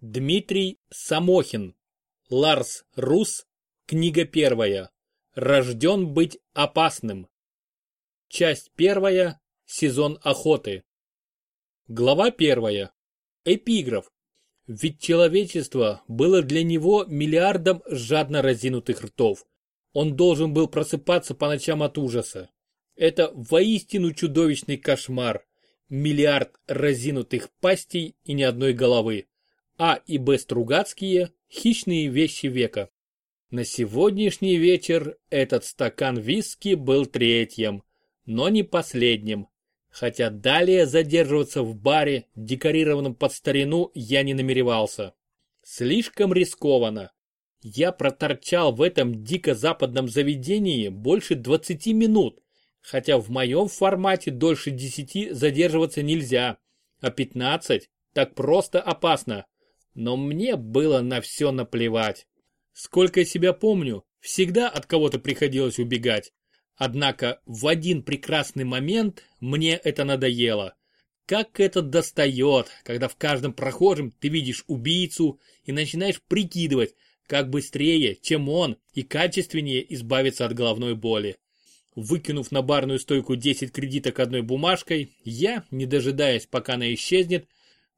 Дмитрий Самохин. Ларс Рус. Книга первая. Рожден быть опасным. Часть первая. Сезон охоты. Глава первая. Эпиграф. Ведь человечество было для него миллиардом жадно разинутых ртов. Он должен был просыпаться по ночам от ужаса. Это воистину чудовищный кошмар. Миллиард разинутых пастей и ни одной головы. А и Б. Стругацкие – хищные вещи века. На сегодняшний вечер этот стакан виски был третьим, но не последним. Хотя далее задерживаться в баре, декорированном под старину, я не намеревался. Слишком рискованно. Я проторчал в этом дико западном заведении больше 20 минут, хотя в моем формате дольше 10 задерживаться нельзя, а 15 так просто опасно но мне было на все наплевать. Сколько себя помню, всегда от кого-то приходилось убегать. Однако в один прекрасный момент мне это надоело. Как это достает, когда в каждом прохожем ты видишь убийцу и начинаешь прикидывать, как быстрее, чем он, и качественнее избавиться от головной боли. Выкинув на барную стойку 10 кредиток одной бумажкой, я, не дожидаясь, пока она исчезнет,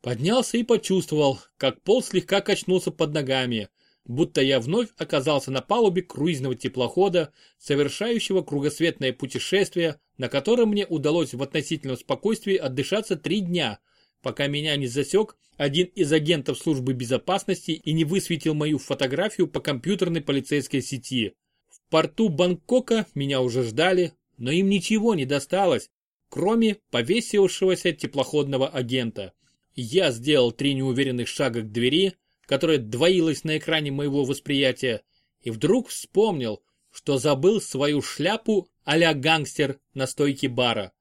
Поднялся и почувствовал, как пол слегка качнулся под ногами, будто я вновь оказался на палубе круизного теплохода, совершающего кругосветное путешествие, на котором мне удалось в относительном спокойствии отдышаться три дня, пока меня не засек один из агентов службы безопасности и не высветил мою фотографию по компьютерной полицейской сети. В порту Бангкока меня уже ждали, но им ничего не досталось, кроме повесившегося теплоходного агента. Я сделал три неуверенных шага к двери, которая двоилась на экране моего восприятия, и вдруг вспомнил, что забыл свою шляпу а-ля гангстер на стойке бара.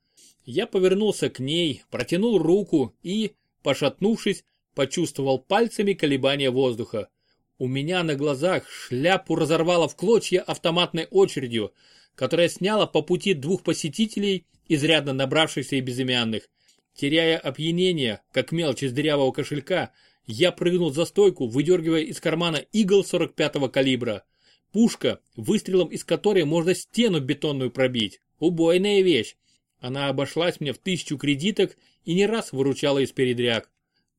Я повернулся к ней, протянул руку и, пошатнувшись, почувствовал пальцами колебания воздуха. У меня на глазах шляпу разорвало в клочья автоматной очередью, которая сняла по пути двух посетителей, изрядно набравшихся и безымянных. Теряя опьянение, как мелочь из дырявого кошелька, я прыгнул за стойку, выдергивая из кармана игл 45-го калибра. Пушка, выстрелом из которой можно стену бетонную пробить. Убойная вещь. Она обошлась мне в тысячу кредиток и не раз выручала из передряг.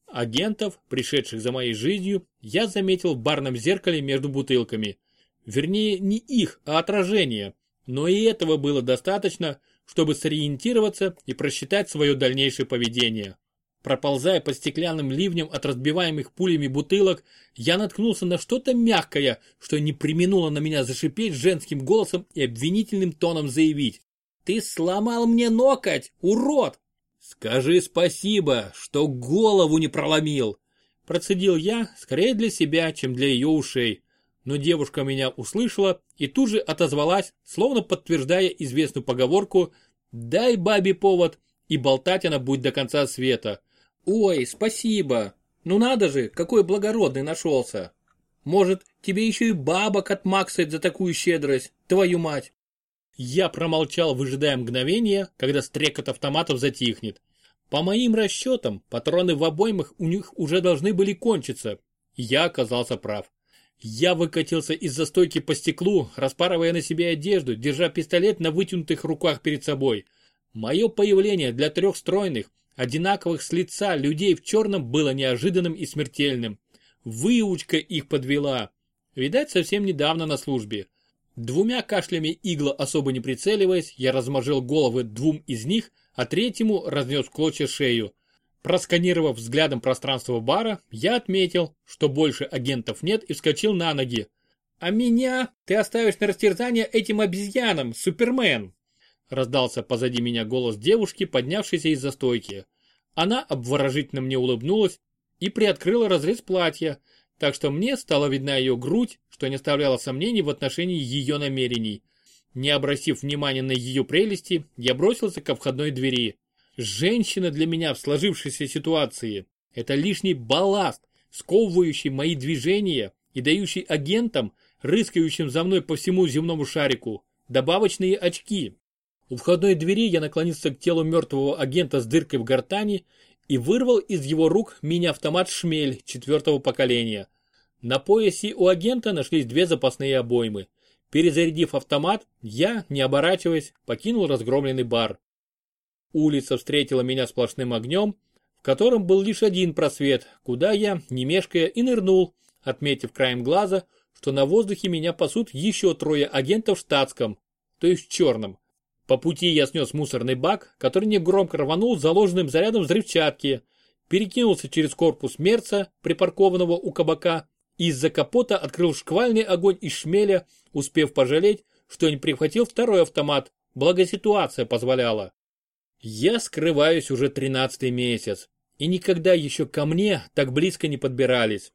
Агентов, пришедших за моей жизнью, я заметил в барном зеркале между бутылками. Вернее, не их, а отражение. Но и этого было достаточно, чтобы сориентироваться и просчитать свое дальнейшее поведение. Проползая по стеклянным ливням от разбиваемых пулями бутылок, я наткнулся на что-то мягкое, что не применуло на меня зашипеть женским голосом и обвинительным тоном заявить. «Ты сломал мне ноготь, урод!» «Скажи спасибо, что голову не проломил!» Процедил я, скорее для себя, чем для ее ушей. Но девушка меня услышала и тут же отозвалась, словно подтверждая известную поговорку «дай бабе повод» и болтать она будет до конца света. «Ой, спасибо! Ну надо же, какой благородный нашелся! Может, тебе еще и бабок отмаксать за такую щедрость, твою мать!» Я промолчал, выжидая мгновения, когда стрекот автоматов затихнет. По моим расчетам, патроны в обоймах у них уже должны были кончиться. Я оказался прав. Я выкатился из застойки по стеклу, распарывая на себе одежду, держа пистолет на вытянутых руках перед собой. Мое появление для трех стройных, одинаковых с лица людей в черном было неожиданным и смертельным. Выучка их подвела. Видать, совсем недавно на службе. Двумя кашлями игла особо не прицеливаясь, я размажил головы двум из них, а третьему разнес клочья шею. Просканировав взглядом пространство бара, я отметил, что больше агентов нет и вскочил на ноги. «А меня ты оставишь на растерзание этим обезьянам, Супермен!» Раздался позади меня голос девушки, поднявшейся из-за стойки. Она обворожительно мне улыбнулась и приоткрыла разрез платья, так что мне стала видна ее грудь, что не оставляло сомнений в отношении ее намерений. Не обратив внимания на ее прелести, я бросился ко входной двери. Женщина для меня в сложившейся ситуации – это лишний балласт, сковывающий мои движения и дающий агентам, рыскающим за мной по всему земному шарику, добавочные очки. У входной двери я наклонился к телу мертвого агента с дыркой в гортани и вырвал из его рук мини-автомат «Шмель» четвертого поколения. На поясе у агента нашлись две запасные обоймы. Перезарядив автомат, я, не оборачиваясь, покинул разгромленный бар. Улица встретила меня сплошным огнем, в котором был лишь один просвет, куда я, не мешкая, и нырнул, отметив краем глаза, что на воздухе меня пасут еще трое агентов в штатском, то есть в черном. По пути я снес мусорный бак, который негромко рванул заложенным зарядом взрывчатки, перекинулся через корпус Мерца, припаркованного у кабака, и из-за капота открыл шквальный огонь из шмеля, успев пожалеть, что не прихватил второй автомат, благо ситуация позволяла. Я скрываюсь уже тринадцатый месяц, и никогда еще ко мне так близко не подбирались.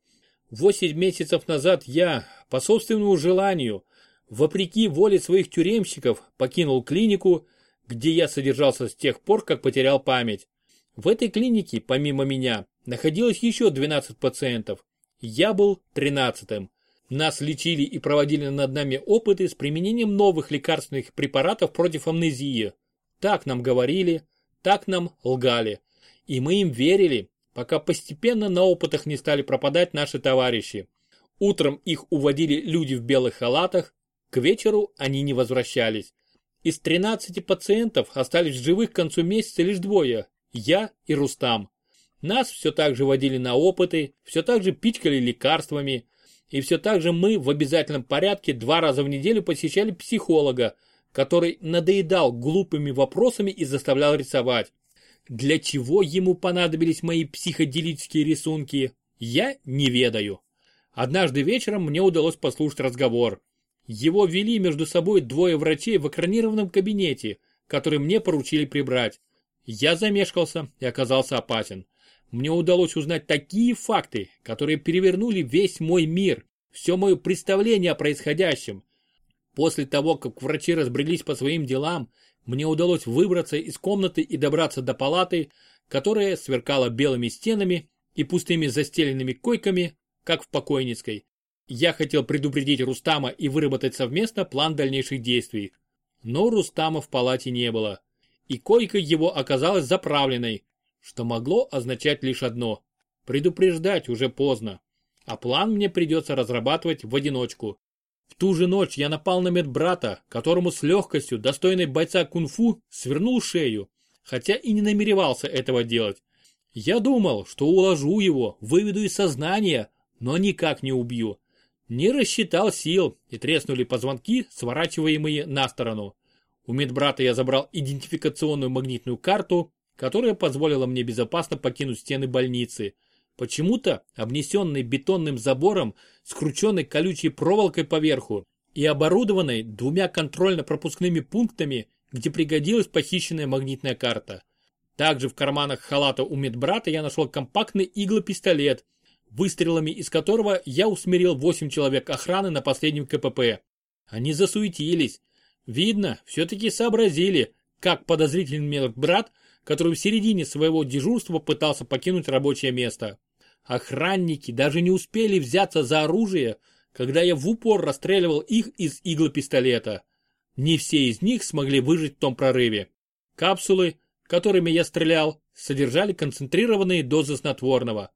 Восемь месяцев назад я, по собственному желанию, вопреки воле своих тюремщиков, покинул клинику, где я содержался с тех пор, как потерял память. В этой клинике, помимо меня, находилось еще 12 пациентов. Я был 13-м. Нас лечили и проводили над нами опыты с применением новых лекарственных препаратов против амнезии. Так нам говорили, так нам лгали. И мы им верили, пока постепенно на опытах не стали пропадать наши товарищи. Утром их уводили люди в белых халатах, к вечеру они не возвращались. Из 13 пациентов остались в живых к концу месяца лишь двое – я и Рустам. Нас все так же водили на опыты, все так же пичкали лекарствами, и все так же мы в обязательном порядке два раза в неделю посещали психолога, который надоедал глупыми вопросами и заставлял рисовать. Для чего ему понадобились мои психоделические рисунки, я не ведаю. Однажды вечером мне удалось послушать разговор. Его вели между собой двое врачей в экранированном кабинете, который мне поручили прибрать. Я замешкался и оказался опасен. Мне удалось узнать такие факты, которые перевернули весь мой мир, все мое представление о происходящем. После того, как врачи разбрелись по своим делам, мне удалось выбраться из комнаты и добраться до палаты, которая сверкала белыми стенами и пустыми застеленными койками, как в покойницкой. Я хотел предупредить Рустама и выработать совместно план дальнейших действий. Но Рустама в палате не было. И койка его оказалась заправленной, что могло означать лишь одно – предупреждать уже поздно. А план мне придется разрабатывать в одиночку. В ту же ночь я напал на медбрата, которому с легкостью, достойной бойца кунг-фу, свернул шею, хотя и не намеревался этого делать. Я думал, что уложу его, выведу из сознания, но никак не убью. Не рассчитал сил и треснули позвонки, сворачиваемые на сторону. У медбрата я забрал идентификационную магнитную карту, которая позволила мне безопасно покинуть стены больницы – почему-то обнесенный бетонным забором, скрученной колючей проволокой поверху и оборудованной двумя контрольно-пропускными пунктами, где пригодилась похищенная магнитная карта. Также в карманах халата у медбрата я нашел компактный иглопистолет, выстрелами из которого я усмирил 8 человек охраны на последнем КПП. Они засуетились. Видно, все-таки сообразили, как подозрительный медбрат, который в середине своего дежурства пытался покинуть рабочее место. Охранники даже не успели взяться за оружие, когда я в упор расстреливал их из иглопистолета. Не все из них смогли выжить в том прорыве. Капсулы, которыми я стрелял, содержали концентрированные дозы снотворного.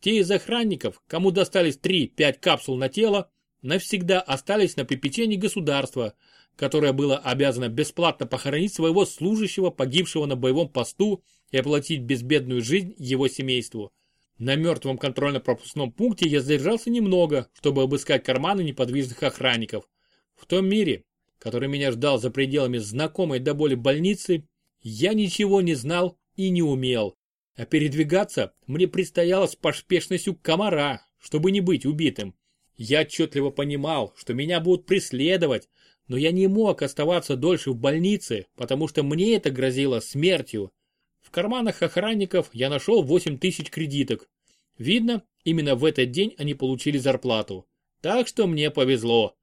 Те из охранников, кому достались 3-5 капсул на тело, навсегда остались на попечении государства, которое было обязано бесплатно похоронить своего служащего, погибшего на боевом посту и оплатить безбедную жизнь его семейству. На мертвом контрольно-пропускном пункте я задержался немного, чтобы обыскать карманы неподвижных охранников. В том мире, который меня ждал за пределами знакомой до боли больницы, я ничего не знал и не умел. А передвигаться мне предстояло с поспешностью комара, чтобы не быть убитым. Я отчетливо понимал, что меня будут преследовать, но я не мог оставаться дольше в больнице, потому что мне это грозило смертью. В карманах охранников я нашел 8 тысяч кредиток. Видно, именно в этот день они получили зарплату. Так что мне повезло.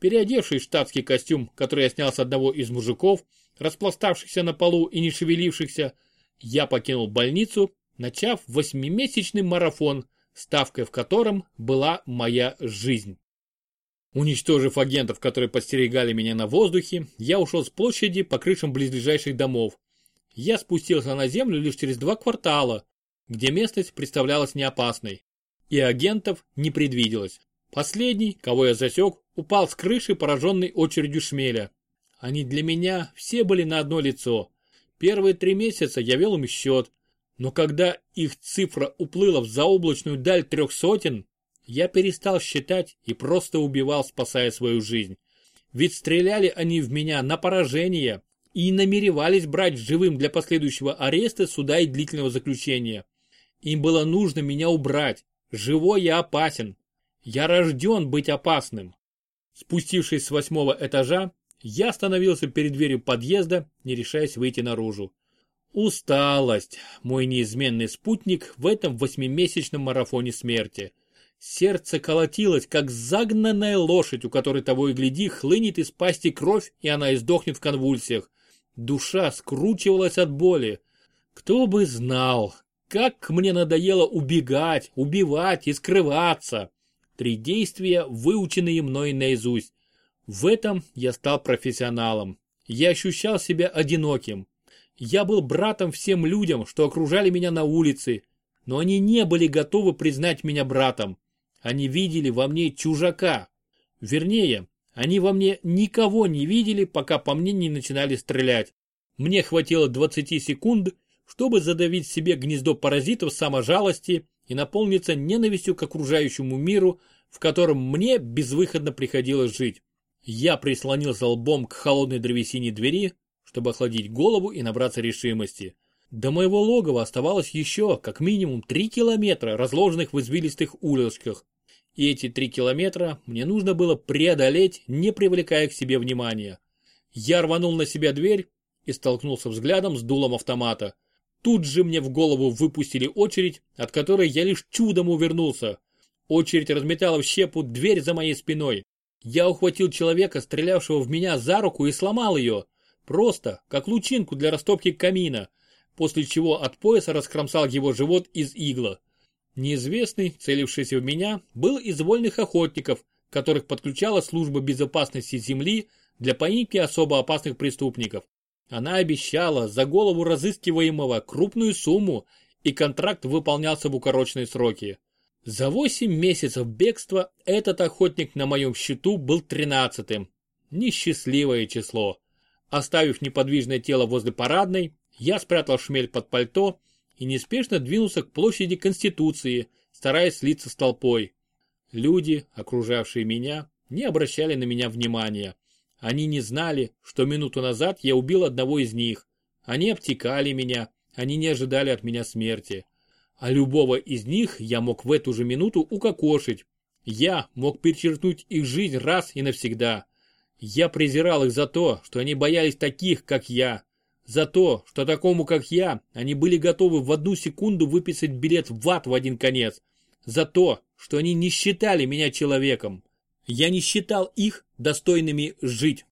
Переодевшись в штатский костюм, который я снял с одного из мужиков, распластавшихся на полу и не шевелившихся, я покинул больницу, начав восьмимесячный марафон, ставкой в котором была моя жизнь. Уничтожив агентов, которые подстерегали меня на воздухе, я ушел с площади по крышам близлежащих домов. Я спустился на землю лишь через два квартала, где местность представлялась неопасной. И агентов не предвиделось. Последний, кого я засек, упал с крыши, пораженный очередью шмеля. Они для меня все были на одно лицо. Первые три месяца я вел им счет, но когда их цифра уплыла в заоблачную даль трех сотен, я перестал считать и просто убивал, спасая свою жизнь. Ведь стреляли они в меня на поражение и намеревались брать живым для последующего ареста, суда и длительного заключения. Им было нужно меня убрать. Живой я опасен. Я рожден быть опасным. Спустившись с восьмого этажа, я остановился перед дверью подъезда, не решаясь выйти наружу. Усталость – мой неизменный спутник в этом восьмимесячном марафоне смерти. Сердце колотилось, как загнанная лошадь, у которой того и гляди хлынет из пасти кровь, и она издохнет в конвульсиях. Душа скручивалась от боли. Кто бы знал, как мне надоело убегать, убивать и скрываться. Три действия, выученные мной наизусть. В этом я стал профессионалом. Я ощущал себя одиноким. Я был братом всем людям, что окружали меня на улице, но они не были готовы признать меня братом. Они видели во мне чужака. Вернее, они во мне никого не видели, пока по мне не начинали стрелять. Мне хватило 20 секунд, чтобы задавить себе гнездо паразитов саможалости и наполниться ненавистью к окружающему миру, в котором мне безвыходно приходилось жить. Я прислонился лбом к холодной древесине двери, чтобы охладить голову и набраться решимости. До моего логова оставалось еще как минимум три километра, разложенных в извилистых улочках. И эти три километра мне нужно было преодолеть, не привлекая к себе внимания. Я рванул на себя дверь и столкнулся взглядом с дулом автомата. Тут же мне в голову выпустили очередь, от которой я лишь чудом увернулся. Очередь разметала в щепу дверь за моей спиной. Я ухватил человека, стрелявшего в меня за руку и сломал ее. Просто, как лучинку для растопки камина, после чего от пояса раскромсал его живот из игла. Неизвестный, целившийся в меня, был из вольных охотников, которых подключала служба безопасности Земли для поимки особо опасных преступников. Она обещала за голову разыскиваемого крупную сумму, и контракт выполнялся в укороченные сроки. За 8 месяцев бегства этот охотник на моем счету был тринадцатым. Несчастливое число. Оставив неподвижное тело возле парадной, я спрятал шмель под пальто и неспешно двинулся к площади Конституции, стараясь слиться с толпой. Люди, окружавшие меня, не обращали на меня внимания. Они не знали, что минуту назад я убил одного из них. Они обтекали меня, они не ожидали от меня смерти. А любого из них я мог в эту же минуту укокошить. Я мог перечеркнуть их жизнь раз и навсегда. Я презирал их за то, что они боялись таких, как я. За то, что такому, как я, они были готовы в одну секунду выписать билет в ад в один конец. За то, что они не считали меня человеком. Я не считал их достойными жить.